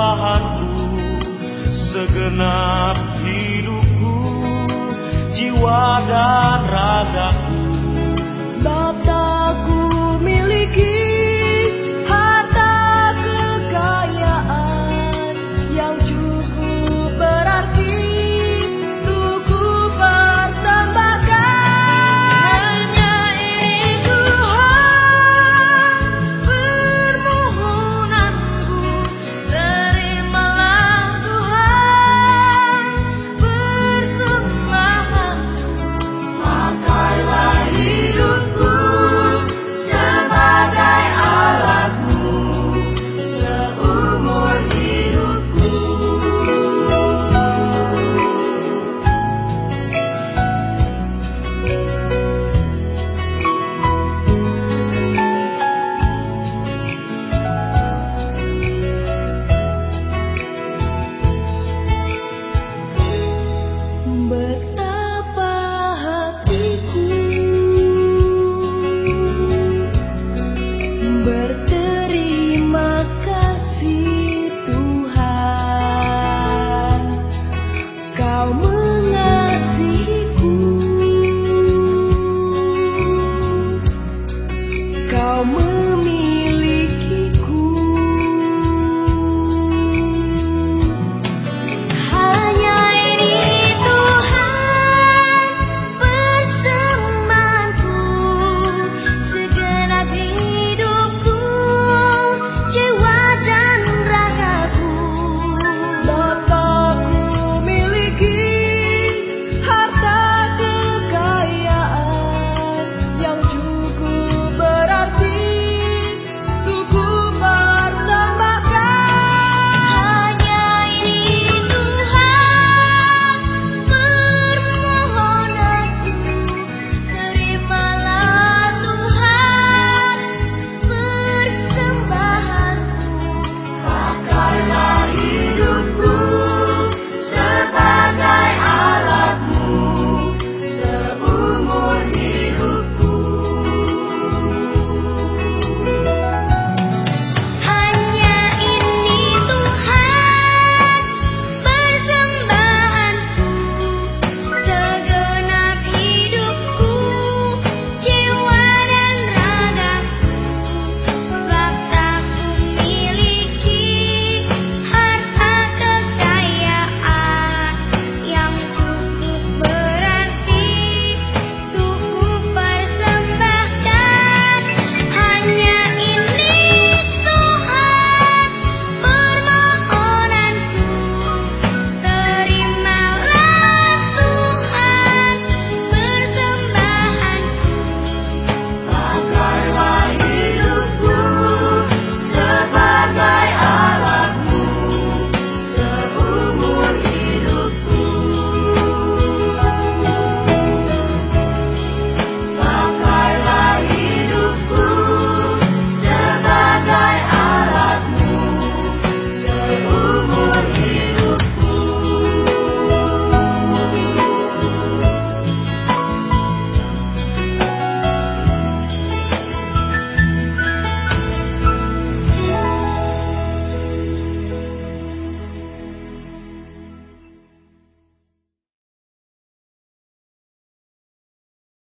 kesalahanku Segenap hidupku Jiwa dan ragaku.